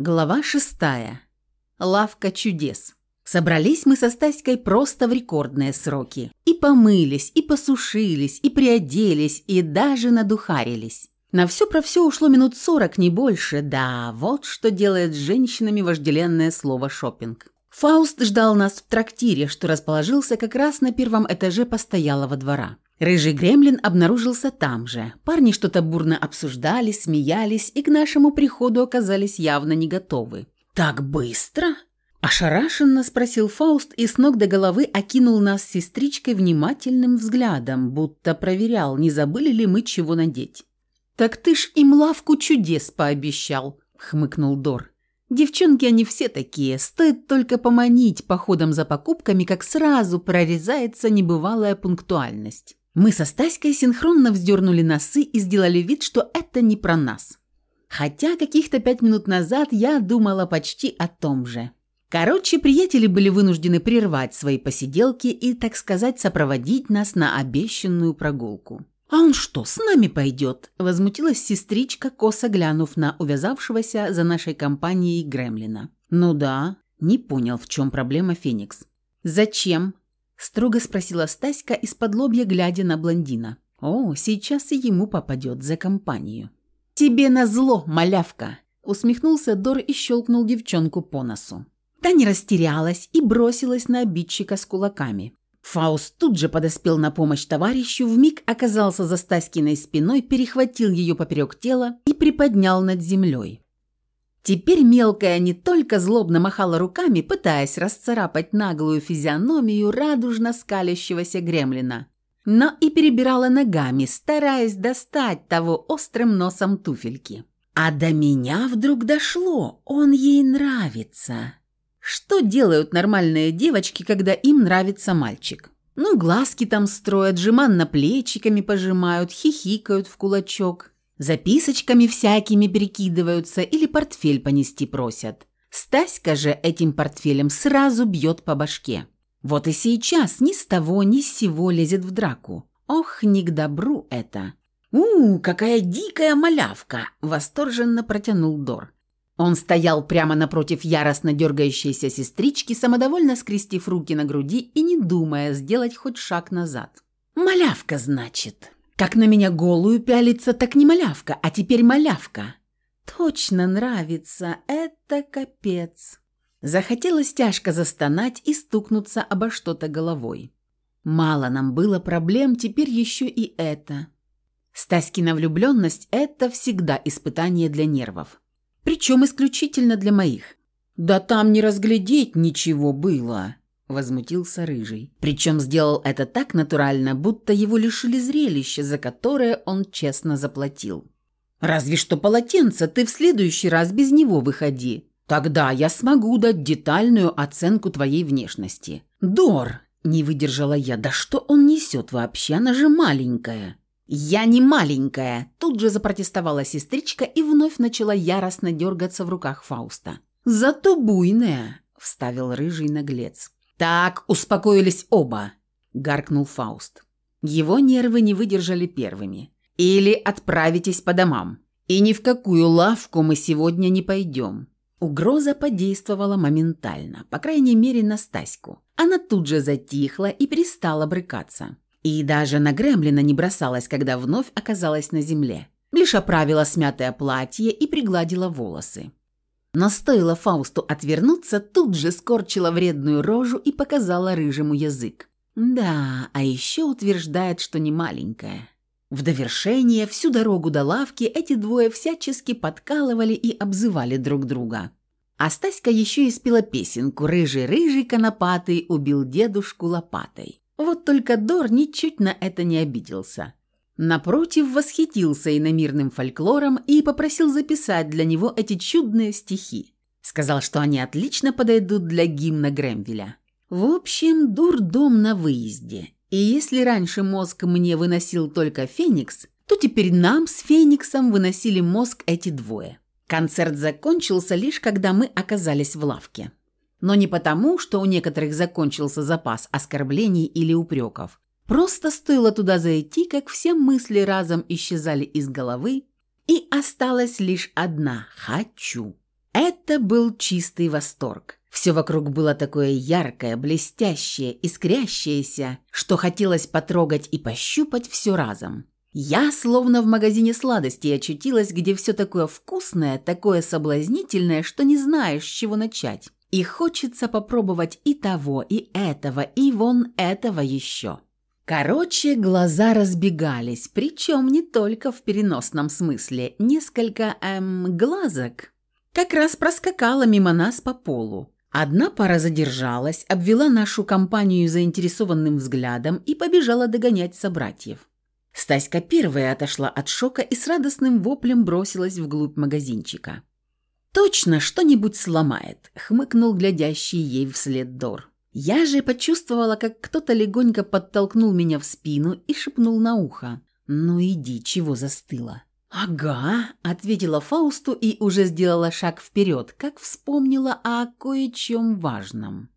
Глава шестая. Лавка чудес. Собрались мы со Стаськой просто в рекордные сроки. И помылись, и посушились, и приоделись, и даже надухарились. На все про все ушло минут сорок, не больше. Да, вот что делает с женщинами вожделенное слово шопинг. Фауст ждал нас в трактире, что расположился как раз на первом этаже постоялого двора. Рыжий гремлин обнаружился там же. Парни что-то бурно обсуждали, смеялись и к нашему приходу оказались явно не готовы. «Так быстро?» – ошарашенно спросил Фауст и с ног до головы окинул нас с сестричкой внимательным взглядом, будто проверял, не забыли ли мы чего надеть. «Так ты ж им лавку чудес пообещал», – хмыкнул Дор. «Девчонки они все такие, стоит только поманить походом за покупками, как сразу прорезается небывалая пунктуальность». Мы со Стаськой синхронно вздернули носы и сделали вид, что это не про нас. Хотя каких-то пять минут назад я думала почти о том же. Короче, приятели были вынуждены прервать свои посиделки и, так сказать, сопроводить нас на обещанную прогулку. «А он что, с нами пойдет?» – возмутилась сестричка, косо глянув на увязавшегося за нашей компанией Гремлина. «Ну да». Не понял, в чем проблема Феникс. «Зачем?» Строго спросила Стаська из-под лобья, глядя на блондина. О, сейчас и ему попадет за компанию. «Тебе назло, малявка!» усмехнулся Дор и щелкнул девчонку по носу. Та не растерялась и бросилась на обидчика с кулаками. Фауст тут же подоспел на помощь товарищу, вмиг оказался за Стаськиной спиной, перехватил ее поперек тела и приподнял над землей. Теперь мелкая не только злобно махала руками, пытаясь расцарапать наглую физиономию радужно скалящегося гремлина, но и перебирала ногами, стараясь достать того острым носом туфельки. А до меня вдруг дошло, он ей нравится. Что делают нормальные девочки, когда им нравится мальчик? Ну, глазки там строят, жеманно плечиками пожимают, хихикают в кулачок – Записочками всякими перекидываются или портфель понести просят. Стаська же этим портфелем сразу бьет по башке. Вот и сейчас ни с того ни с сего лезет в драку. Ох, не к добру это. «У, какая дикая малявка!» – восторженно протянул Дор. Он стоял прямо напротив яростно дергающейся сестрички, самодовольно скрестив руки на груди и не думая сделать хоть шаг назад. «Малявка, значит!» Как на меня голую пялится, так не малявка, а теперь малявка. Точно нравится, это капец. Захотелось тяжко застонать и стукнуться обо что-то головой. Мало нам было проблем, теперь еще и это. Стаськина влюбленность – это всегда испытание для нервов. Причем исключительно для моих. Да там не разглядеть ничего было. Возмутился Рыжий. Причем сделал это так натурально, будто его лишили зрелища, за которое он честно заплатил. «Разве что полотенце, ты в следующий раз без него выходи. Тогда я смогу дать детальную оценку твоей внешности». «Дор!» – не выдержала я. «Да что он несет вообще? Она же маленькая». «Я не маленькая!» – тут же запротестовала сестричка и вновь начала яростно дергаться в руках Фауста. «Зато буйная!» – вставил рыжий наглец. «Так, успокоились оба», – гаркнул Фауст. Его нервы не выдержали первыми. «Или отправитесь по домам. И ни в какую лавку мы сегодня не пойдем». Угроза подействовала моментально, по крайней мере на Стаську. Она тут же затихла и перестала брыкаться. И даже на Гремлина не бросалась, когда вновь оказалась на земле. Лишь оправила смятое платье и пригладила волосы. Но стоило Фаусту отвернуться, тут же скорчила вредную рожу и показала рыжему язык. Да, а еще утверждает, что не маленькая. В довершение всю дорогу до лавки эти двое всячески подкалывали и обзывали друг друга. А Стаська еще и спела песенку «Рыжий-рыжий конопатый убил дедушку лопатой». Вот только Дор ничуть на это не обиделся. Напротив, восхитился иномирным фольклором и попросил записать для него эти чудные стихи. Сказал, что они отлично подойдут для гимна Грэмвеля. В общем, дурдом на выезде. И если раньше мозг мне выносил только Феникс, то теперь нам с Фениксом выносили мозг эти двое. Концерт закончился лишь когда мы оказались в лавке. Но не потому, что у некоторых закончился запас оскорблений или упреков, Просто стоило туда зайти, как все мысли разом исчезали из головы, и осталась лишь одна «хочу». Это был чистый восторг. Все вокруг было такое яркое, блестящее, искрящееся, что хотелось потрогать и пощупать все разом. Я словно в магазине сладостей очутилась, где все такое вкусное, такое соблазнительное, что не знаешь, с чего начать. И хочется попробовать и того, и этого, и вон этого еще. Короче, глаза разбегались, причем не только в переносном смысле. Несколько, эм, глазок как раз проскакала мимо нас по полу. Одна пара задержалась, обвела нашу компанию заинтересованным взглядом и побежала догонять собратьев. Стаська первая отошла от шока и с радостным воплем бросилась вглубь магазинчика. «Точно что-нибудь сломает», — хмыкнул глядящий ей вслед Дор. Я же почувствовала, как кто-то легонько подтолкнул меня в спину и шепнул на ухо. «Ну иди, чего застыла?» «Ага», — ответила Фаусту и уже сделала шаг вперед, как вспомнила о кое-чем важном.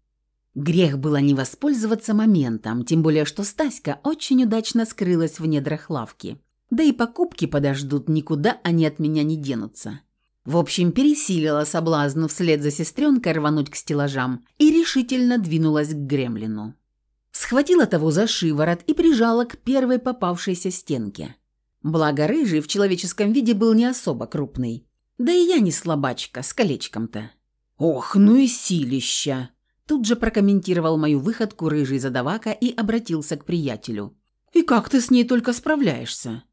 Грех было не воспользоваться моментом, тем более что Стаська очень удачно скрылась в недрах лавки. Да и покупки подождут, никуда они от меня не денутся. В общем, пересилила соблазн вслед за сестренкой рвануть к стеллажам и решительно двинулась к гремлину. Схватила того за шиворот и прижала к первой попавшейся стенке. Благо, рыжий в человеческом виде был не особо крупный. Да и я не слабачка, с колечком-то. «Ох, ну и силища!» Тут же прокомментировал мою выходку рыжий задавака и обратился к приятелю. «И как ты с ней только справляешься?»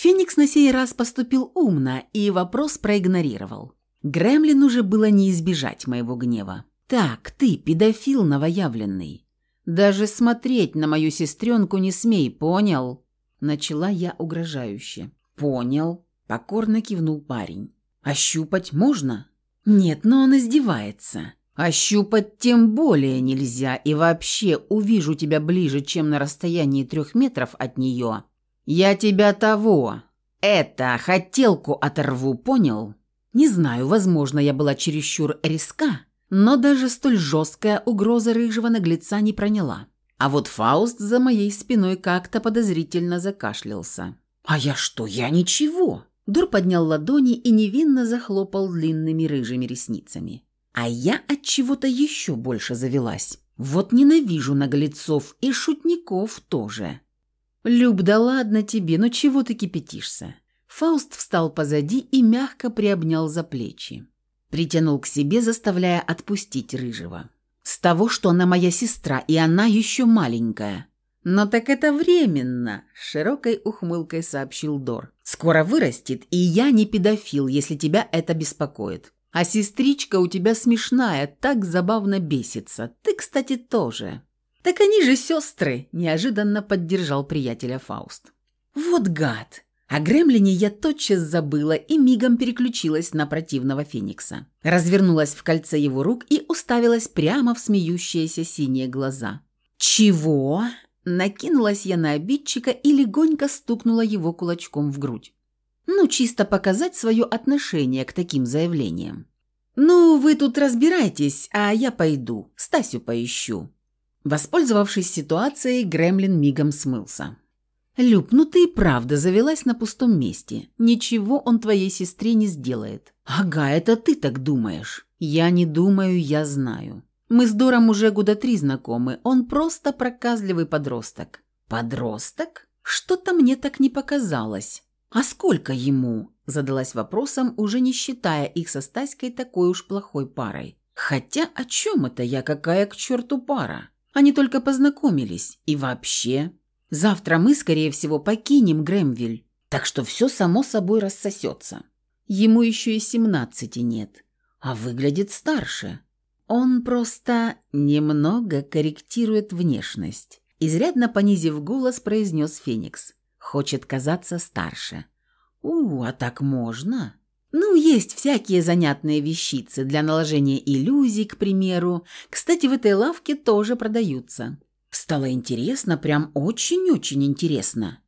Феникс на сей раз поступил умно и вопрос проигнорировал. Гремлин уже было не избежать моего гнева. «Так, ты, педофил новоявленный. Даже смотреть на мою сестренку не смей, понял?» Начала я угрожающе. «Понял», — покорно кивнул парень. «Ощупать можно?» «Нет, но он издевается. Ощупать тем более нельзя, и вообще увижу тебя ближе, чем на расстоянии трех метров от нее, «Я тебя того. Это, хотелку оторву, понял?» Не знаю, возможно, я была чересчур риска, но даже столь жесткая угроза рыжего наглеца не проняла. А вот Фауст за моей спиной как-то подозрительно закашлялся. «А я что? Я ничего!» Дур поднял ладони и невинно захлопал длинными рыжими ресницами. А я от чего-то еще больше завелась. Вот ненавижу наглецов и шутников тоже. «Люб, да ладно тебе, ну чего ты кипятишься?» Фауст встал позади и мягко приобнял за плечи. Притянул к себе, заставляя отпустить Рыжего. «С того, что она моя сестра, и она еще маленькая». «Но так это временно», – широкой ухмылкой сообщил Дор. «Скоро вырастет, и я не педофил, если тебя это беспокоит. А сестричка у тебя смешная, так забавно бесится. Ты, кстати, тоже». «Так они же сестры!» – неожиданно поддержал приятеля Фауст. «Вот гад!» О гремлине я тотчас забыла и мигом переключилась на противного феникса. Развернулась в кольце его рук и уставилась прямо в смеющиеся синие глаза. «Чего?» Накинулась я на обидчика и легонько стукнула его кулачком в грудь. Ну, чисто показать свое отношение к таким заявлениям. «Ну, вы тут разбирайтесь, а я пойду, Стасю поищу». Воспользовавшись ситуацией, Гремлин мигом смылся. «Люб, ну ты и правда завелась на пустом месте. Ничего он твоей сестре не сделает». «Ага, это ты так думаешь». «Я не думаю, я знаю. Мы с Дором уже года три знакомы. Он просто проказливый подросток». «Подросток? Что-то мне так не показалось». «А сколько ему?» – задалась вопросом, уже не считая их со Стаськой такой уж плохой парой. «Хотя о чем это я, какая к черту пара?» Они только познакомились. И вообще, завтра мы, скорее всего, покинем Грэмвиль, так что все само собой рассосется. Ему еще и семнадцати нет, а выглядит старше. Он просто немного корректирует внешность. Изрядно понизив голос, произнес Феникс. Хочет казаться старше. «У, а так можно?» Ну, есть всякие занятные вещицы для наложения иллюзий, к примеру. Кстати, в этой лавке тоже продаются. Стало интересно, прям очень-очень интересно.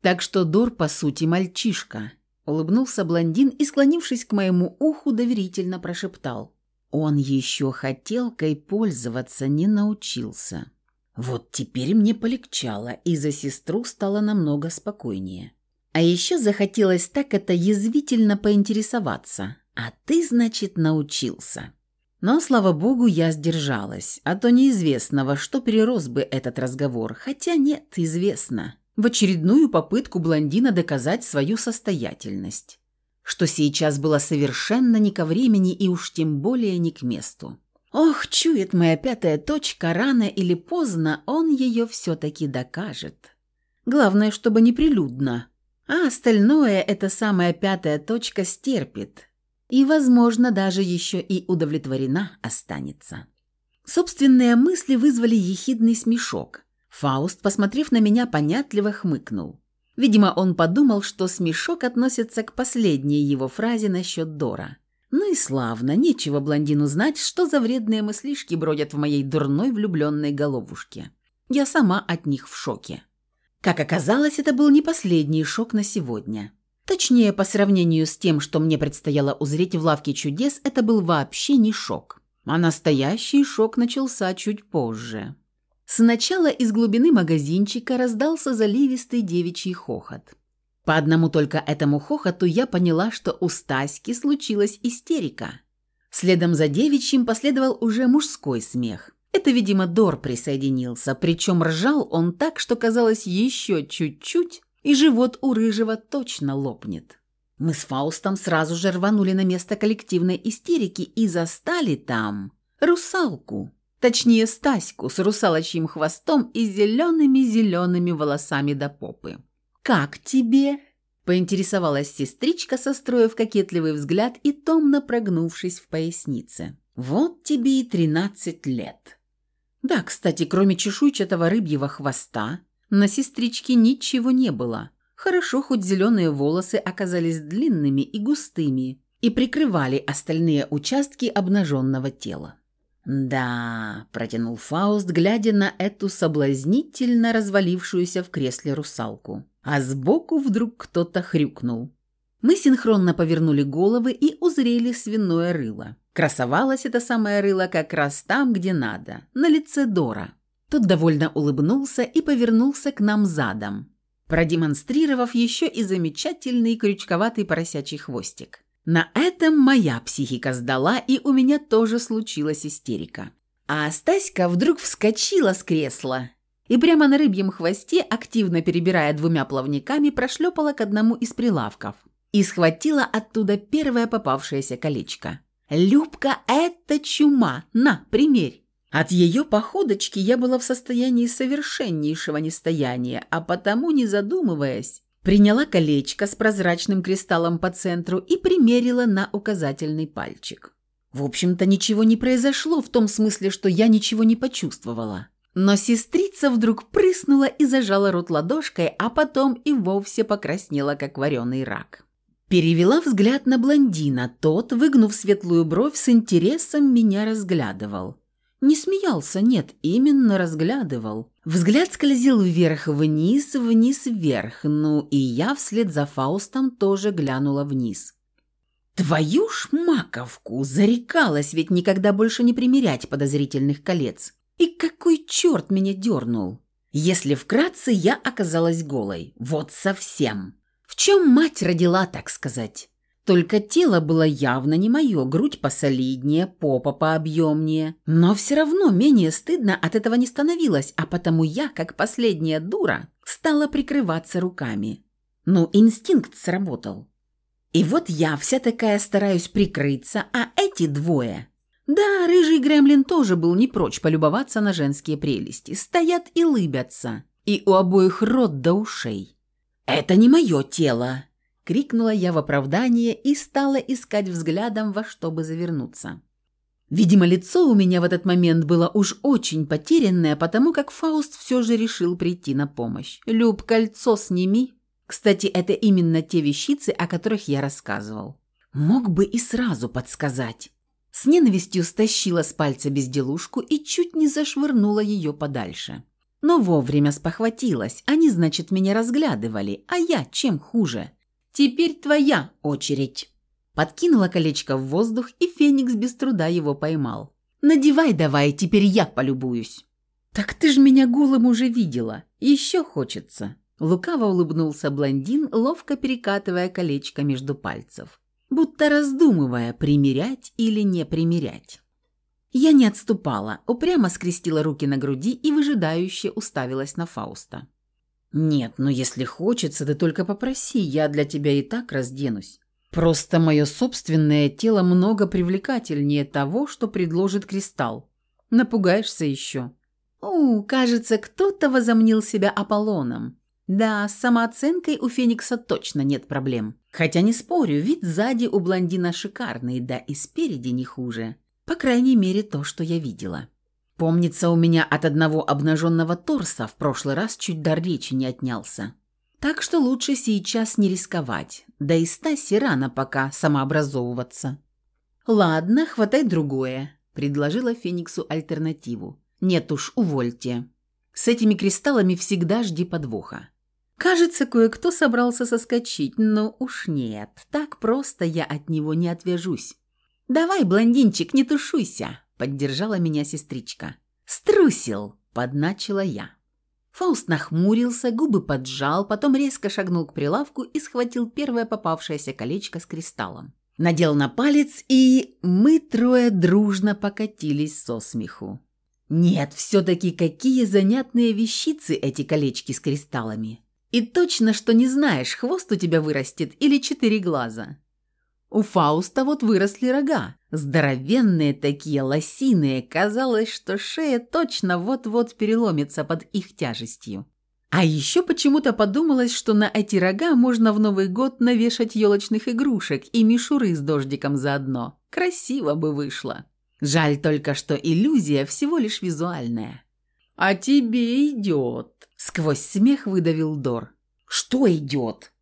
Так что Дор, по сути, мальчишка. Улыбнулся блондин и, склонившись к моему уху, доверительно прошептал. Он еще хотелкой пользоваться не научился. Вот теперь мне полегчало, и за сестру стало намного спокойнее. А еще захотелось так это язвительно поинтересоваться. А ты, значит, научился. Но, слава богу, я сдержалась, а то неизвестно, во что перерос бы этот разговор, хотя нет, известно. В очередную попытку блондина доказать свою состоятельность, что сейчас было совершенно не ко времени и уж тем более не к месту. Ох, чует моя пятая точка, рано или поздно он ее все-таки докажет. Главное, чтобы неприлюдно, а остальное эта самая пятая точка стерпит, и, возможно, даже еще и удовлетворена останется. Собственные мысли вызвали ехидный смешок. Фауст, посмотрев на меня, понятливо хмыкнул. Видимо, он подумал, что смешок относится к последней его фразе насчет Дора. Ну и славно, нечего блондину знать, что за вредные мыслишки бродят в моей дурной влюбленной головушке. Я сама от них в шоке. Как оказалось, это был не последний шок на сегодня. Точнее, по сравнению с тем, что мне предстояло узреть в лавке чудес, это был вообще не шок. А настоящий шок начался чуть позже. Сначала из глубины магазинчика раздался заливистый девичий хохот. По одному только этому хохоту я поняла, что у Стаськи случилась истерика. Следом за девичьим последовал уже мужской смех. Это, видимо, Дор присоединился, причем ржал он так, что казалось еще чуть-чуть, и живот у рыжего точно лопнет. Мы с Фаустом сразу же рванули на место коллективной истерики и застали там русалку, точнее Стаську с русалочьим хвостом и зелеными-зелеными волосами до попы. «Как тебе?» – поинтересовалась сестричка, состроив кокетливый взгляд и томно прогнувшись в пояснице. «Вот тебе и тринадцать лет». Да, кстати, кроме чешуйчатого рыбьего хвоста, на сестричке ничего не было. Хорошо, хоть зеленые волосы оказались длинными и густыми и прикрывали остальные участки обнаженного тела. «Да», – протянул Фауст, глядя на эту соблазнительно развалившуюся в кресле русалку. А сбоку вдруг кто-то хрюкнул. Мы синхронно повернули головы и узрели свиное рыло. Красовалось это самое рыло как раз там, где надо, на лице Дора. Тот довольно улыбнулся и повернулся к нам задом, продемонстрировав еще и замечательный крючковатый поросячий хвостик. На этом моя психика сдала, и у меня тоже случилась истерика. А Стаська вдруг вскочила с кресла и прямо на рыбьем хвосте, активно перебирая двумя плавниками, прошлепала к одному из прилавков и схватила оттуда первое попавшееся колечко. «Любка, это чума! На, примерь!» От ее походочки я была в состоянии совершеннейшего нестояния, а потому, не задумываясь, приняла колечко с прозрачным кристаллом по центру и примерила на указательный пальчик. В общем-то, ничего не произошло в том смысле, что я ничего не почувствовала. Но сестрица вдруг прыснула и зажала рот ладошкой, а потом и вовсе покраснела, как вареный рак. Перевела взгляд на блондина, тот, выгнув светлую бровь, с интересом меня разглядывал. Не смеялся, нет, именно разглядывал. Взгляд скользил вверх-вниз, вниз-вверх, ну и я вслед за Фаустом тоже глянула вниз. Твою ж маковку! Зарекалась ведь никогда больше не примерять подозрительных колец. И какой черт меня дернул? Если вкратце, я оказалась голой. Вот совсем. В чем мать родила, так сказать? Только тело было явно не мое, грудь посолиднее, попа пообъемнее. Но все равно менее стыдно от этого не становилось, а потому я, как последняя дура, стала прикрываться руками. Ну, инстинкт сработал. И вот я вся такая стараюсь прикрыться, а эти двое... Да, рыжий гремлин тоже был не прочь полюбоваться на женские прелести. Стоят и лыбятся. И у обоих рот до ушей. «Это не мое тело», крикнула я в оправдание и стала искать взглядом, во что бы завернуться. Видимо, лицо у меня в этот момент было уж очень потерянное, потому как Фауст все же решил прийти на помощь. «Люб, кольцо сними». Кстати, это именно те вещицы, о которых я рассказывал. Мог бы и сразу подсказать. С ненавистью стащила с пальца безделушку и чуть не зашвырнула ее подальше. Но вовремя спохватилась. Они, значит, меня разглядывали, а я чем хуже? Теперь твоя очередь». Подкинула колечко в воздух, и Феникс без труда его поймал. «Надевай давай, теперь я полюбуюсь». «Так ты ж меня голым уже видела. Еще хочется». Лукаво улыбнулся блондин, ловко перекатывая колечко между пальцев. будто раздумывая, примерять или не примерять. Я не отступала, упрямо скрестила руки на груди и выжидающе уставилась на Фауста. «Нет, но если хочется, ты только попроси, я для тебя и так разденусь. Просто мое собственное тело много привлекательнее того, что предложит кристалл. Напугаешься еще». «У, кажется, кто-то возомнил себя Аполлоном. Да, с самооценкой у Феникса точно нет проблем. Хотя не спорю, вид сзади у блондина шикарный, да и спереди не хуже. По крайней мере, то, что я видела. Помнится, у меня от одного обнаженного торса в прошлый раз чуть дар речи не отнялся. Так что лучше сейчас не рисковать, да и Стаси рано пока самообразовываться. «Ладно, хватай другое», – предложила Фениксу альтернативу. «Нет уж, увольте. С этими кристаллами всегда жди подвоха. Кажется, кое-кто собрался соскочить, но уж нет, так просто я от него не отвяжусь. «Давай, блондинчик, не тушуйся», — поддержала меня сестричка. «Струсил», — подначила я. Фауст нахмурился, губы поджал, потом резко шагнул к прилавку и схватил первое попавшееся колечко с кристаллом. Надел на палец, и мы трое дружно покатились со смеху. Нет, все-таки какие занятные вещицы эти колечки с кристаллами. И точно, что не знаешь, хвост у тебя вырастет или четыре глаза. У Фауста вот выросли рога. Здоровенные такие, лосиные. Казалось, что шея точно вот-вот переломится под их тяжестью. А еще почему-то подумалось, что на эти рога можно в Новый год навешать елочных игрушек и мишуры с дождиком заодно. Красиво бы вышло. Жаль только, что иллюзия всего лишь визуальная. «А тебе идет», Сквозь смех выдавил Дор. «Что идет?»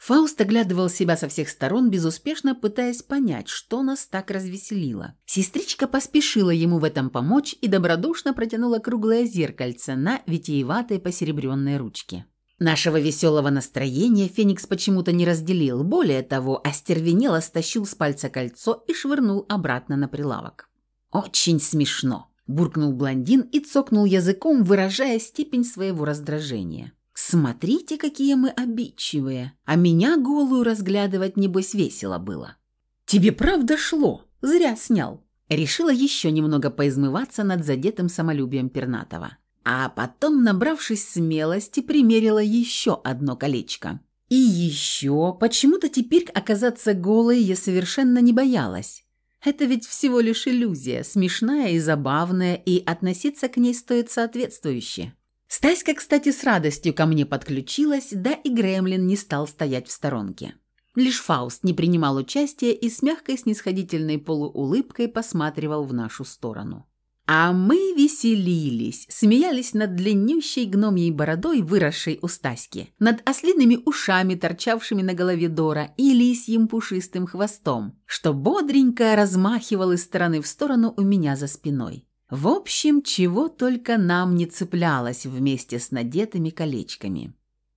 Фауст оглядывал себя со всех сторон, безуспешно пытаясь понять, что нас так развеселило. Сестричка поспешила ему в этом помочь и добродушно протянула круглое зеркальце на витиеватой посеребренной ручке. Нашего веселого настроения Феникс почему-то не разделил, более того, остервенело стащил с пальца кольцо и швырнул обратно на прилавок. «Очень смешно!» буркнул блондин и цокнул языком, выражая степень своего раздражения. «Смотрите, какие мы обидчивые! А меня голую разглядывать, небось, весело было». «Тебе правда шло? Зря снял!» Решила еще немного поизмываться над задетым самолюбием Пернатова. А потом, набравшись смелости, примерила еще одно колечко. И еще, почему-то теперь оказаться голой я совершенно не боялась. Это ведь всего лишь иллюзия, смешная и забавная, и относиться к ней стоит соответствующе. Стаська, кстати, с радостью ко мне подключилась, да и Гремлин не стал стоять в сторонке. Лишь Фауст не принимал участия и с мягкой снисходительной полуулыбкой посматривал в нашу сторону. А мы веселились, смеялись над длиннющей гномьей бородой, выросшей у Стаськи, над ослиными ушами, торчавшими на голове Дора, и лисьим пушистым хвостом, что бодренько размахивал из стороны в сторону у меня за спиной. В общем, чего только нам не цеплялось вместе с надетыми колечками.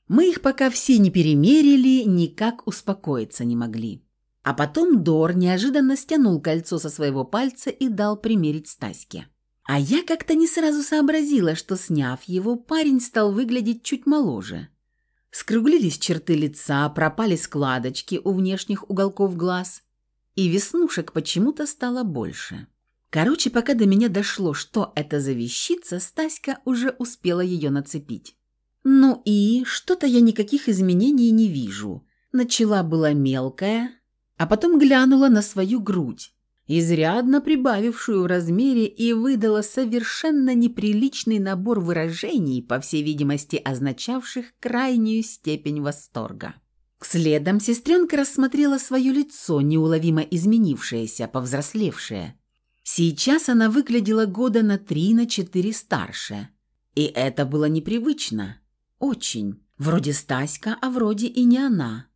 Мы их пока все не перемерили, никак успокоиться не могли. А потом Дор неожиданно стянул кольцо со своего пальца и дал примерить Стаське. А я как-то не сразу сообразила, что, сняв его, парень стал выглядеть чуть моложе. Скруглились черты лица, пропали складочки у внешних уголков глаз, и веснушек почему-то стало больше. Короче, пока до меня дошло, что это за вещица, Стаська уже успела ее нацепить. Ну и что-то я никаких изменений не вижу. Начала была мелкая, а потом глянула на свою грудь изрядно прибавившую в размере и выдала совершенно неприличный набор выражений, по всей видимости означавших крайнюю степень восторга. Следом сестренка рассмотрела свое лицо, неуловимо изменившееся, повзрослевшее. Сейчас она выглядела года на три, на четыре старше. И это было непривычно. Очень. Вроде Стаська, а вроде и не она.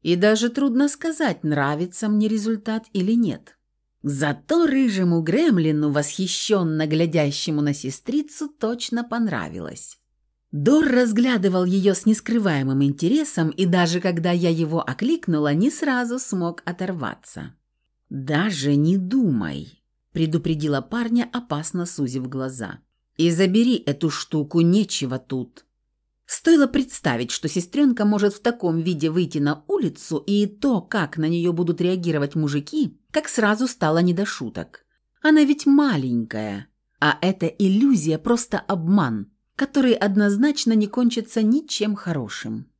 И даже трудно сказать, нравится мне результат или нет. Зато рыжему гремлину, восхищенно глядящему на сестрицу, точно понравилось. Дор разглядывал ее с нескрываемым интересом, и даже когда я его окликнула, не сразу смог оторваться. «Даже не думай», – предупредила парня, опасно сузив глаза. «И забери эту штуку, нечего тут». Стоило представить, что сестренка может в таком виде выйти на улицу, и то, как на нее будут реагировать мужики, как сразу стало не до шуток. Она ведь маленькая, а эта иллюзия просто обман, который однозначно не кончится ничем хорошим.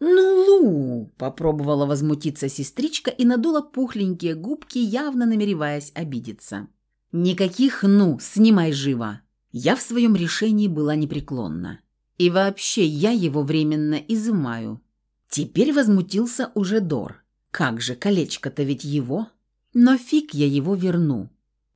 «Ну, Лу!» – попробовала возмутиться сестричка и надула пухленькие губки, явно намереваясь обидеться. «Никаких «ну», снимай живо!» Я в своем решении была непреклонна. И вообще я его временно изымаю. Теперь возмутился уже Дор. Как же, колечко-то ведь его. Но фиг я его верну.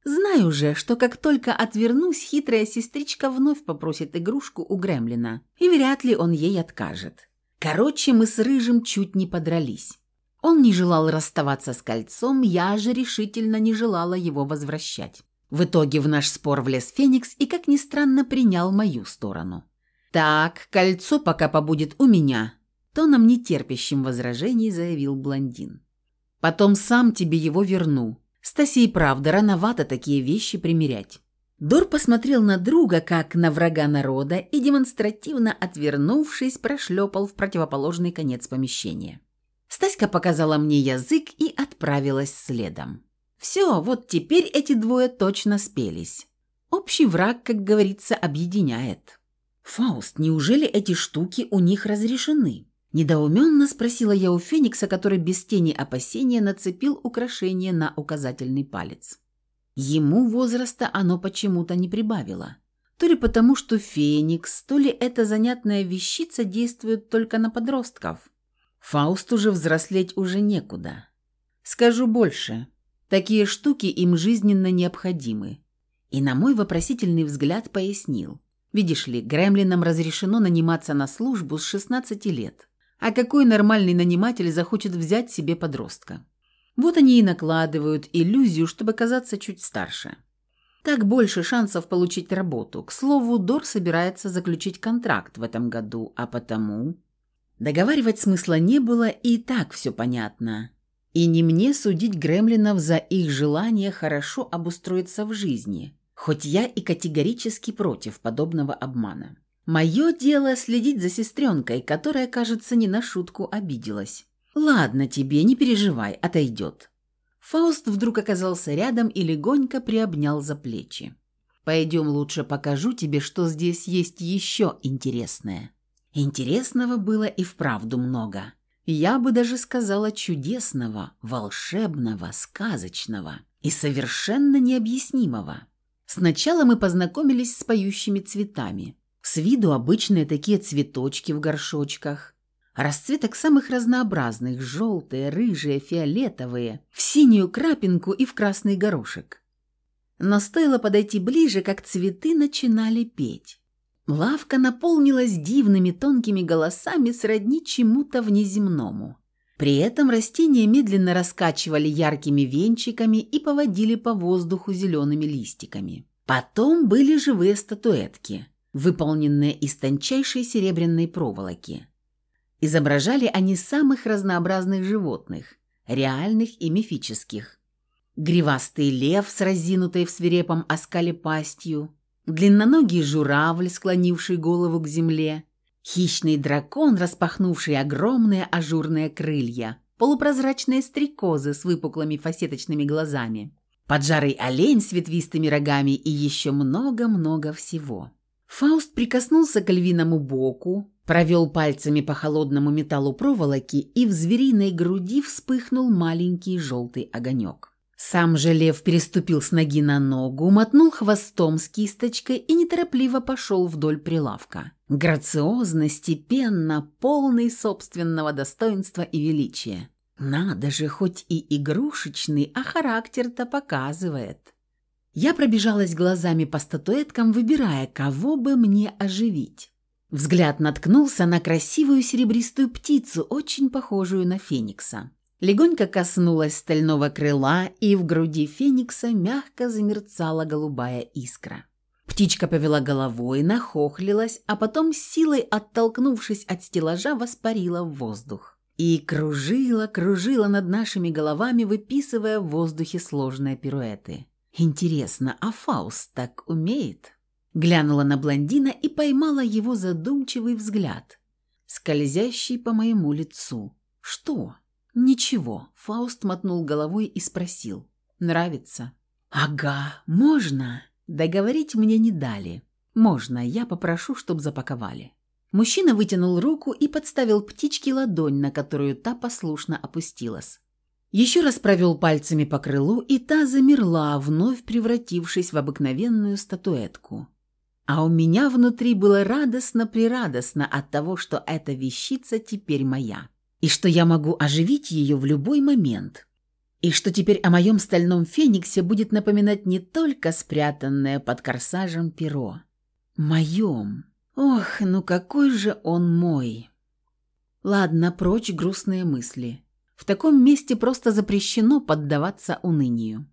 Знаю же, что как только отвернусь, хитрая сестричка вновь попросит игрушку у Гремлина, и вряд ли он ей откажет. Короче, мы с Рыжим чуть не подрались. Он не желал расставаться с кольцом, я же решительно не желала его возвращать. В итоге в наш спор влез Феникс и, как ни странно, принял мою сторону. «Так, кольцо пока побудет у меня», – тоном нетерпящим возражений заявил блондин. «Потом сам тебе его верну. Стаси правда, рановато такие вещи примерять». Дор посмотрел на друга, как на врага народа, и, демонстративно отвернувшись, прошлепал в противоположный конец помещения. Стаська показала мне язык и отправилась следом. «Все, вот теперь эти двое точно спелись. Общий враг, как говорится, объединяет». «Фауст, неужели эти штуки у них разрешены?» Недоуменно спросила я у Феникса, который без тени опасения нацепил украшение на указательный палец. Ему возраста оно почему-то не прибавило. То ли потому, что Феникс, то ли эта занятная вещица действует только на подростков. Фаусту же взрослеть уже некуда. Скажу больше, такие штуки им жизненно необходимы. И на мой вопросительный взгляд пояснил. Видишь ли, гремлинам разрешено наниматься на службу с 16 лет. А какой нормальный наниматель захочет взять себе подростка? Вот они и накладывают иллюзию, чтобы казаться чуть старше. Так больше шансов получить работу. К слову, Дор собирается заключить контракт в этом году, а потому... Договаривать смысла не было, и так все понятно. И не мне судить гремлинов за их желание хорошо обустроиться в жизни – хоть я и категорически против подобного обмана. Мое дело следить за сестренкой, которая, кажется, не на шутку обиделась. «Ладно тебе, не переживай, отойдет». Фауст вдруг оказался рядом и легонько приобнял за плечи. «Пойдем лучше покажу тебе, что здесь есть еще интересное». Интересного было и вправду много. Я бы даже сказала чудесного, волшебного, сказочного и совершенно необъяснимого. Сначала мы познакомились с поющими цветами. С виду обычные такие цветочки в горшочках. Расцветок самых разнообразных – желтые, рыжие, фиолетовые, в синюю крапинку и в красный горошек. Но стоило подойти ближе, как цветы начинали петь. Лавка наполнилась дивными тонкими голосами сродни чему-то внеземному. При этом растения медленно раскачивали яркими венчиками и поводили по воздуху зелеными листиками. Потом были живые статуэтки, выполненные из тончайшей серебряной проволоки. Изображали они самых разнообразных животных, реальных и мифических. Гривастый лев с разинутой в свирепом оскале пастью, длинноногий журавль, склонивший голову к земле – Хищный дракон, распахнувший огромные ажурные крылья, полупрозрачные стрекозы с выпуклыми фасеточными глазами, поджарый олень с ветвистыми рогами и еще много-много всего. Фауст прикоснулся к львиному боку, провел пальцами по холодному металлу проволоки, и в звериной груди вспыхнул маленький желтый огонек. Сам же лев переступил с ноги на ногу, мотнул хвостом с кисточкой и неторопливо пошел вдоль прилавка. Грациозно, степенно, полный собственного достоинства и величия. Надо же, хоть и игрушечный, а характер-то показывает. Я пробежалась глазами по статуэткам, выбирая, кого бы мне оживить. Взгляд наткнулся на красивую серебристую птицу, очень похожую на феникса легонько коснулась стального крыла, и в груди феникса мягко замерцала голубая искра. Птичка повела головой, нахохлилась, а потом, с силой оттолкнувшись от стеллажа, воспарила в воздух. И кружила, кружила над нашими головами, выписывая в воздухе сложные пируэты. Интересно, а Фауст так умеет? Глянула на блондина и поймала его задумчивый взгляд, скользящий по моему лицу. «Что?» «Ничего», — Фауст мотнул головой и спросил. «Нравится?» «Ага, можно?» Договорить мне не дали. «Можно, я попрошу, чтоб запаковали». Мужчина вытянул руку и подставил птичке ладонь, на которую та послушно опустилась. Еще раз провел пальцами по крылу, и та замерла, вновь превратившись в обыкновенную статуэтку. А у меня внутри было радостно-прирадостно от того, что эта вещица теперь моя, и что я могу оживить ее в любой момент, и что теперь о моем стальном фениксе будет напоминать не только спрятанное под корсажем перо. Моем. Ох, ну какой же он мой. Ладно, прочь грустные мысли. В таком месте просто запрещено поддаваться унынию.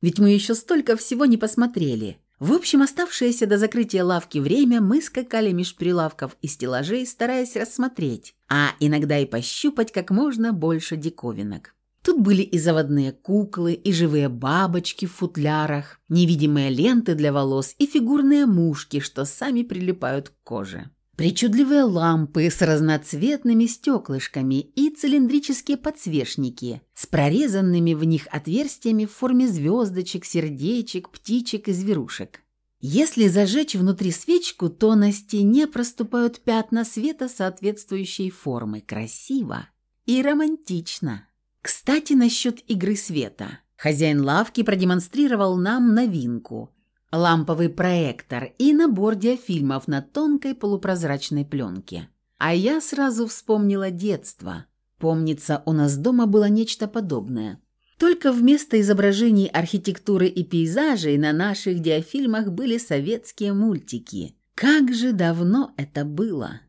Ведь мы еще столько всего не посмотрели. В общем, оставшееся до закрытия лавки время мы скакали меж прилавков и стеллажей, стараясь рассмотреть, а иногда и пощупать как можно больше диковинок. Тут были и заводные куклы, и живые бабочки в футлярах, невидимые ленты для волос и фигурные мушки, что сами прилипают к коже. Причудливые лампы с разноцветными стеклышками и цилиндрические подсвечники с прорезанными в них отверстиями в форме звездочек, сердечек, птичек и зверушек. Если зажечь внутри свечку, то на стене проступают пятна света соответствующей формы. Красиво и романтично. Кстати, насчет игры света. Хозяин лавки продемонстрировал нам новинку – ламповый проектор и набор диафильмов на тонкой полупрозрачной пленке. А я сразу вспомнила детство. Помнится, у нас дома было нечто подобное. Только вместо изображений архитектуры и пейзажей на наших диафильмах были советские мультики. Как же давно это было!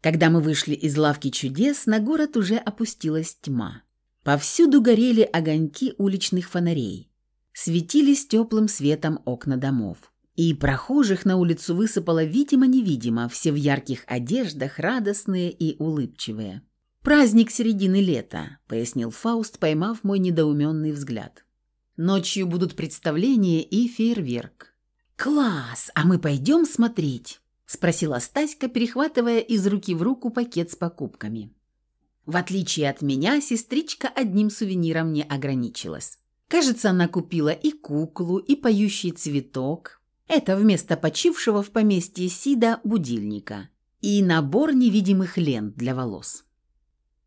Когда мы вышли из лавки чудес, на город уже опустилась тьма. Повсюду горели огоньки уличных фонарей. Светились теплым светом окна домов. И прохожих на улицу высыпало видимо-невидимо, все в ярких одеждах, радостные и улыбчивые. «Праздник середины лета», — пояснил Фауст, поймав мой недоуменный взгляд. «Ночью будут представления и фейерверк». «Класс! А мы пойдем смотреть?» – спросила Стаська, перехватывая из руки в руку пакет с покупками. В отличие от меня, сестричка одним сувениром не ограничилась. Кажется, она купила и куклу, и поющий цветок. Это вместо почившего в поместье Сида будильника. И набор невидимых лент для волос.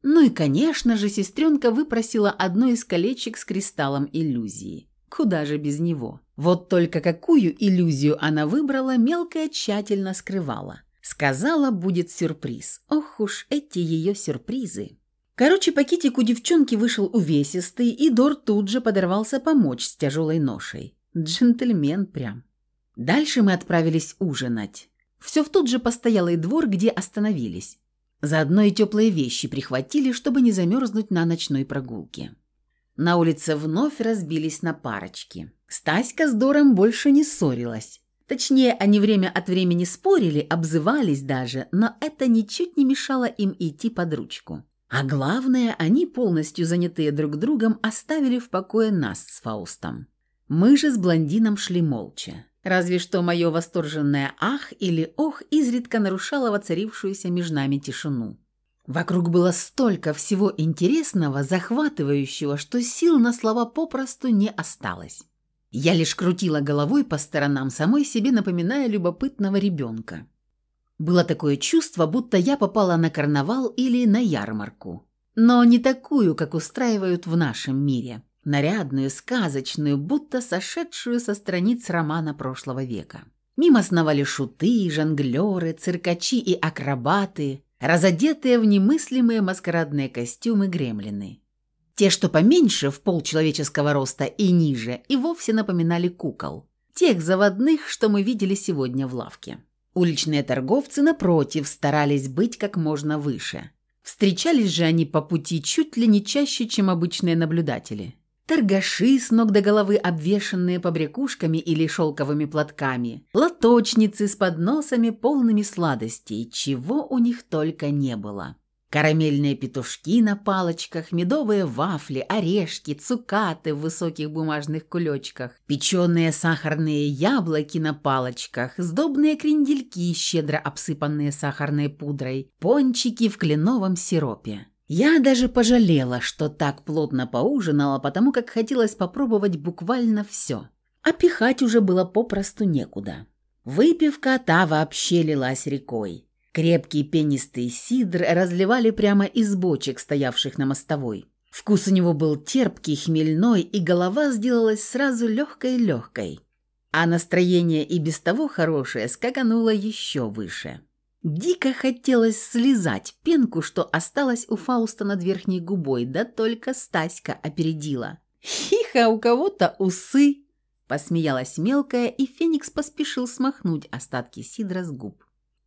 Ну и, конечно же, сестренка выпросила одно из колечек с кристаллом иллюзии. Куда же без него? Вот только какую иллюзию она выбрала, мелкая тщательно скрывала. Сказала, будет сюрприз. Ох уж эти ее сюрпризы. Короче, пакетик у девчонки вышел увесистый, и Дор тут же подорвался помочь с тяжелой ношей. Джентльмен прям. Дальше мы отправились ужинать. Все в тот же постоялый двор, где остановились. Заодно и теплые вещи прихватили, чтобы не замерзнуть на ночной прогулке. На улице вновь разбились на парочки. Стаська с Дором больше не ссорилась. Точнее, они время от времени спорили, обзывались даже, но это ничуть не мешало им идти под ручку. А главное, они, полностью занятые друг другом, оставили в покое нас с Фаустом. Мы же с блондином шли молча. Разве что мое восторженное «ах» или «ох» изредка нарушало воцарившуюся между нами тишину. Вокруг было столько всего интересного, захватывающего, что сил на слова попросту не осталось. Я лишь крутила головой по сторонам, самой себе напоминая любопытного ребенка. Было такое чувство, будто я попала на карнавал или на ярмарку. Но не такую, как устраивают в нашем мире. Нарядную, сказочную, будто сошедшую со страниц романа прошлого века. Мимо сновали шуты, жонглеры, циркачи и акробаты, разодетые в немыслимые маскарадные костюмы гремлины. Те, что поменьше, в полчеловеческого роста и ниже, и вовсе напоминали кукол. Тех заводных, что мы видели сегодня в лавке. Уличные торговцы, напротив, старались быть как можно выше. Встречались же они по пути чуть ли не чаще, чем обычные наблюдатели. Торгаши, с ног до головы обвешанные побрякушками или шелковыми платками, лоточницы с подносами полными сладостей, чего у них только не было. Карамельные петушки на палочках, медовые вафли, орешки, цукаты в высоких бумажных кулечках, печеные сахарные яблоки на палочках, сдобные крендельки, щедро обсыпанные сахарной пудрой, пончики в кленовом сиропе. Я даже пожалела, что так плотно поужинала, потому как хотелось попробовать буквально все. А пихать уже было попросту некуда. Выпивка та вообще лилась рекой. Крепкий пенистый сидр разливали прямо из бочек, стоявших на мостовой. Вкус у него был терпкий, хмельной, и голова сделалась сразу легкой-легкой. А настроение и без того хорошее скакануло еще выше. Дико хотелось слезать пенку, что осталось у Фауста над верхней губой, да только Стаська опередила. «Хиха, у кого-то усы!» Посмеялась мелкая, и Феникс поспешил смахнуть остатки сидра с губ.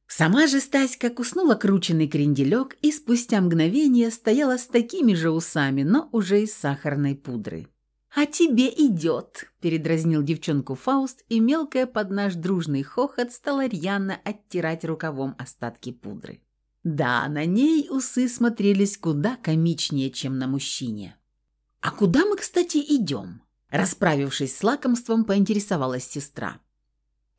Сама же Стаська куснула крученный кренделек и спустя мгновение стояла с такими же усами, но уже из сахарной пудры. «А тебе идет!» – передразнил девчонку Фауст, и мелкая под наш дружный хохот стала рьяно оттирать рукавом остатки пудры. Да, на ней усы смотрелись куда комичнее, чем на мужчине. «А куда мы, кстати, идем?» Расправившись с лакомством, поинтересовалась сестра.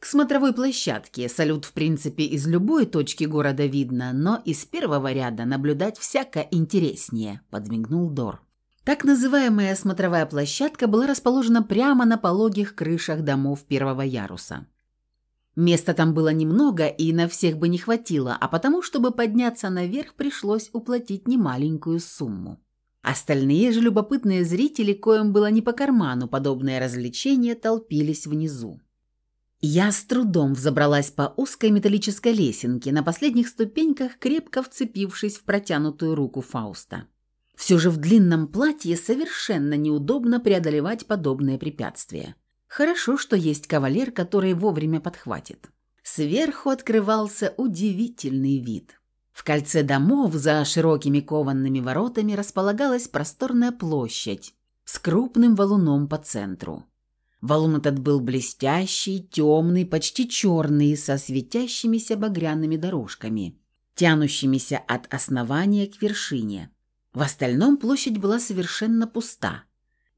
К смотровой площадке салют, в принципе, из любой точки города видно, но из первого ряда наблюдать всяко интереснее», – подмигнул Дор. Так называемая смотровая площадка была расположена прямо на пологих крышах домов первого яруса. Места там было немного, и на всех бы не хватило, а потому, чтобы подняться наверх, пришлось уплатить немаленькую сумму. Остальные же любопытные зрители, коим было не по карману подобное развлечение, толпились внизу. Я с трудом взобралась по узкой металлической лесенке, на последних ступеньках крепко вцепившись в протянутую руку Фауста. Все же в длинном платье совершенно неудобно преодолевать подобные препятствия. Хорошо, что есть кавалер, который вовремя подхватит. Сверху открывался удивительный вид. В кольце домов за широкими кованными воротами располагалась просторная площадь с крупным валуном по центру. Валун этот был блестящий, темный, почти черный, со светящимися багряными дорожками, тянущимися от основания к вершине. В остальном площадь была совершенно пуста.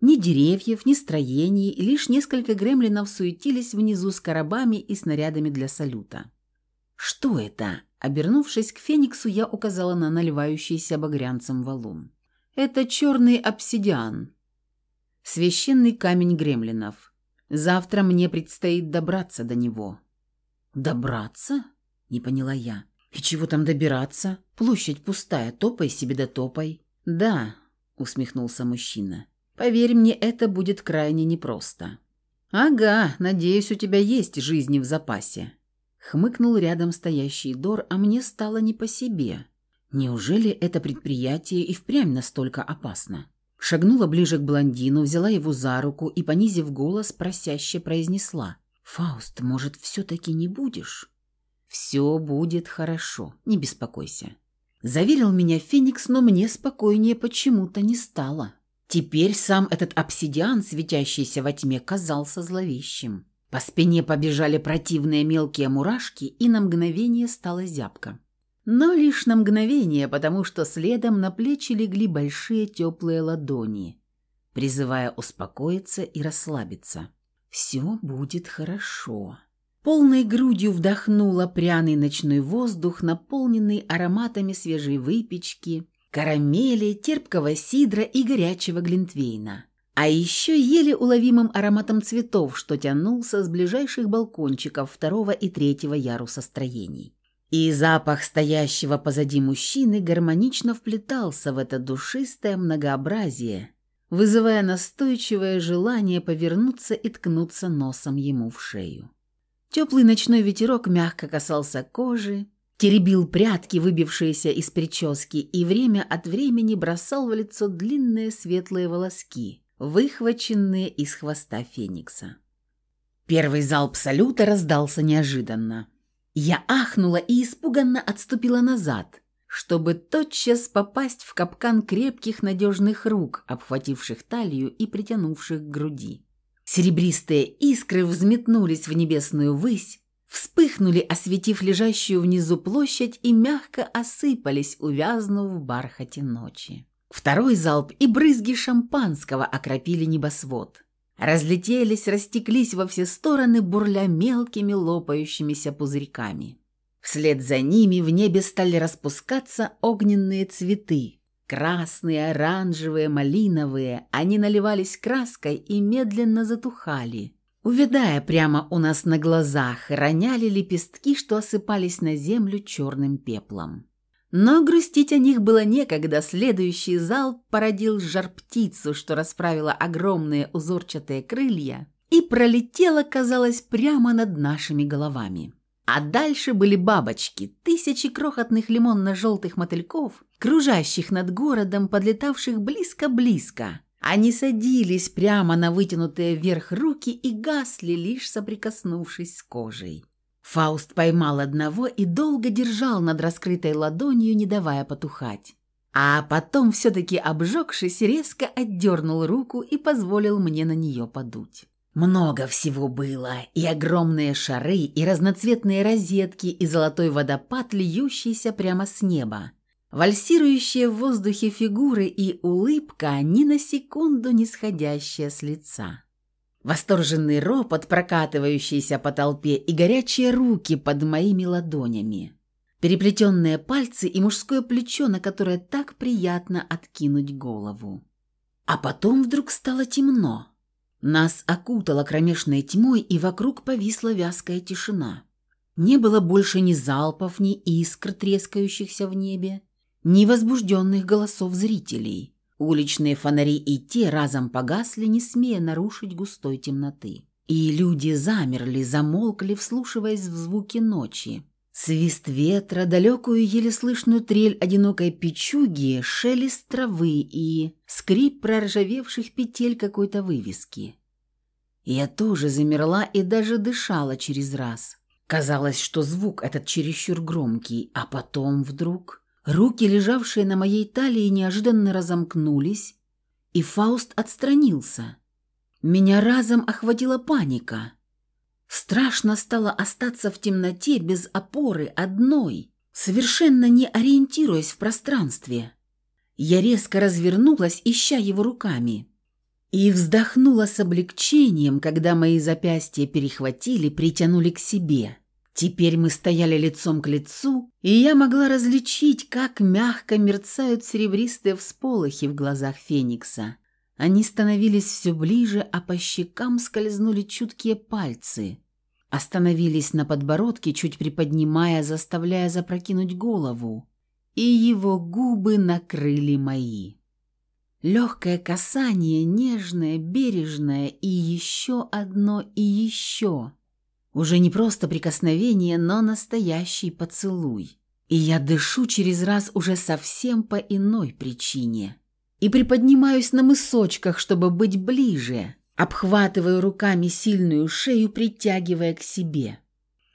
Ни деревьев, ни строений, лишь несколько гремлинов суетились внизу с коробами и снарядами для салюта. «Что это?» Обернувшись к Фениксу, я указала на наливающийся багрянцем валун. «Это черный обсидиан. Священный камень гремлинов. Завтра мне предстоит добраться до него». «Добраться?» – не поняла я. «И чего там добираться? Площадь пустая, топай себе да топай». «Да», – усмехнулся мужчина. «Поверь мне, это будет крайне непросто». «Ага, надеюсь, у тебя есть жизни в запасе». Хмыкнул рядом стоящий Дор, а мне стало не по себе. Неужели это предприятие и впрямь настолько опасно? Шагнула ближе к блондину, взяла его за руку и, понизив голос, просяще произнесла. «Фауст, может, все-таки не будешь?» «Все будет хорошо, не беспокойся». Заверил меня Феникс, но мне спокойнее почему-то не стало. Теперь сам этот обсидиан, светящийся во тьме, казался зловещим. По спине побежали противные мелкие мурашки, и на мгновение стало зябко. Но лишь на мгновение, потому что следом на плечи легли большие теплые ладони, призывая успокоиться и расслабиться. «Все будет хорошо». Полной грудью вдохнула пряный ночной воздух, наполненный ароматами свежей выпечки, карамели, терпкого сидра и горячего глинтвейна. А еще еле уловимым ароматом цветов, что тянулся с ближайших балкончиков второго и третьего яруса строений. И запах стоящего позади мужчины гармонично вплетался в это душистое многообразие, вызывая настойчивое желание повернуться и ткнуться носом ему в шею. Теплый ночной ветерок мягко касался кожи, теребил прядки, выбившиеся из прически, и время от времени бросал в лицо длинные светлые волоски, выхваченные из хвоста феникса. Первый залп салюта раздался неожиданно. Я ахнула и испуганно отступила назад, чтобы тотчас попасть в капкан крепких надежных рук, обхвативших талию и притянувших к груди. Серебристые искры взметнулись в небесную высь, вспыхнули, осветив лежащую внизу площадь и мягко осыпались, увязнув в бархате ночи. Второй залп и брызги шампанского окропили небосвод. Разлетелись, растеклись во все стороны, бурля мелкими лопающимися пузырьками. Вслед за ними в небе стали распускаться огненные цветы. Красные, оранжевые, малиновые, они наливались краской и медленно затухали, увядая прямо у нас на глазах, роняли лепестки, что осыпались на землю черным пеплом. Но грустить о них было некогда, следующий залп породил жар-птицу, что расправила огромные узорчатые крылья и пролетела, казалось, прямо над нашими головами. А дальше были бабочки, тысячи крохотных лимонно-желтых мотыльков, кружащих над городом, подлетавших близко-близко. Они садились прямо на вытянутые вверх руки и гасли, лишь соприкоснувшись с кожей. Фауст поймал одного и долго держал над раскрытой ладонью, не давая потухать. А потом, все-таки обжегшись, резко отдернул руку и позволил мне на нее подуть. Много всего было, и огромные шары, и разноцветные розетки, и золотой водопад, льющийся прямо с неба. Вальсирующие в воздухе фигуры и улыбка, ни на секунду не сходящая с лица. Восторженный ропот, прокатывающийся по толпе, и горячие руки под моими ладонями. Переплетенные пальцы и мужское плечо, на которое так приятно откинуть голову. А потом вдруг стало темно. Нас окутало кромешной тьмой, и вокруг повисла вязкая тишина. Не было больше ни залпов, ни искр, трескающихся в небе, ни возбужденных голосов зрителей. Уличные фонари и те разом погасли, не смея нарушить густой темноты. И люди замерли, замолкли, вслушиваясь в звуки ночи. Свист ветра, далекую еле слышную трель одинокой печуги, шелест травы и скрип проржавевших петель какой-то вывески. Я тоже замерла и даже дышала через раз. Казалось, что звук этот чересчур громкий, а потом вдруг Руки, лежавшие на моей талии, неожиданно разомкнулись, и Фауст отстранился. Меня разом охватила паника. Страшно стало остаться в темноте без опоры одной, совершенно не ориентируясь в пространстве. Я резко развернулась, ища его руками, и вздохнула с облегчением, когда мои запястья перехватили, притянули к себе. Теперь мы стояли лицом к лицу, и я могла различить, как мягко мерцают серебристые всполохи в глазах Феникса. Они становились все ближе, а по щекам скользнули чуткие пальцы. Остановились на подбородке, чуть приподнимая, заставляя запрокинуть голову. И его губы накрыли мои. Легкое касание, нежное, бережное, и еще одно, и еще — уже не просто прикосновение, но настоящий поцелуй. И я дышу через раз уже совсем по иной причине. И приподнимаюсь на мысочках, чтобы быть ближе. Обхватываю руками сильную шею, притягивая к себе.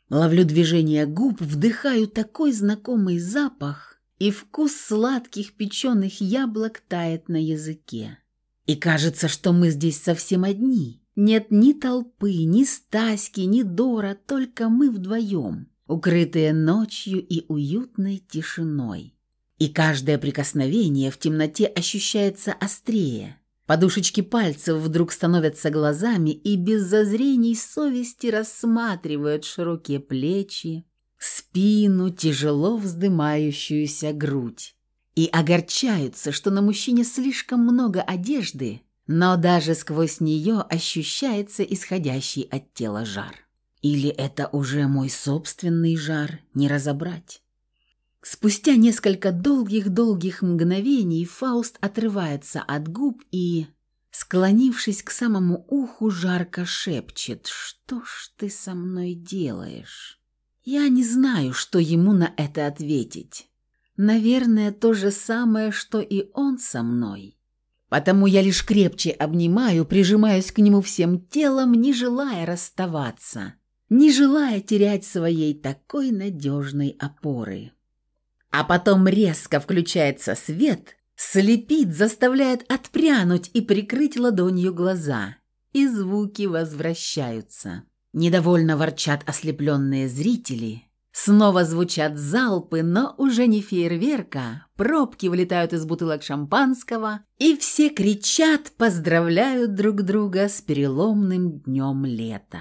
Ловлю движение губ, вдыхаю такой знакомый запах, и вкус сладких печеных яблок тает на языке. И кажется, что мы здесь совсем одни. Нет ни толпы, ни Стаськи, ни Дора, только мы вдвоем, укрытые ночью и уютной тишиной. И каждое прикосновение в темноте ощущается острее. Подушечки пальцев вдруг становятся глазами и без зазрений совести рассматривают широкие плечи, спину, тяжело вздымающуюся грудь. И огорчаются, что на мужчине слишком много одежды, но даже сквозь нее ощущается исходящий от тела жар. Или это уже мой собственный жар, не разобрать. Спустя несколько долгих-долгих мгновений Фауст отрывается от губ и, склонившись к самому уху, жарко шепчет «Что ж ты со мной делаешь?» Я не знаю, что ему на это ответить. Наверное, то же самое, что и он со мной. Потому я лишь крепче обнимаю, прижимаюсь к нему всем телом, не желая расставаться, не желая терять своей такой надежной опоры. А потом резко включается свет, слепит, заставляет отпрянуть и прикрыть ладонью глаза, и звуки возвращаются. Недовольно ворчат ослепленные зрители. Снова звучат залпы, но уже не фейерверка. Пробки вылетают из бутылок шампанского, и все кричат, поздравляют друг друга с переломным днем лета.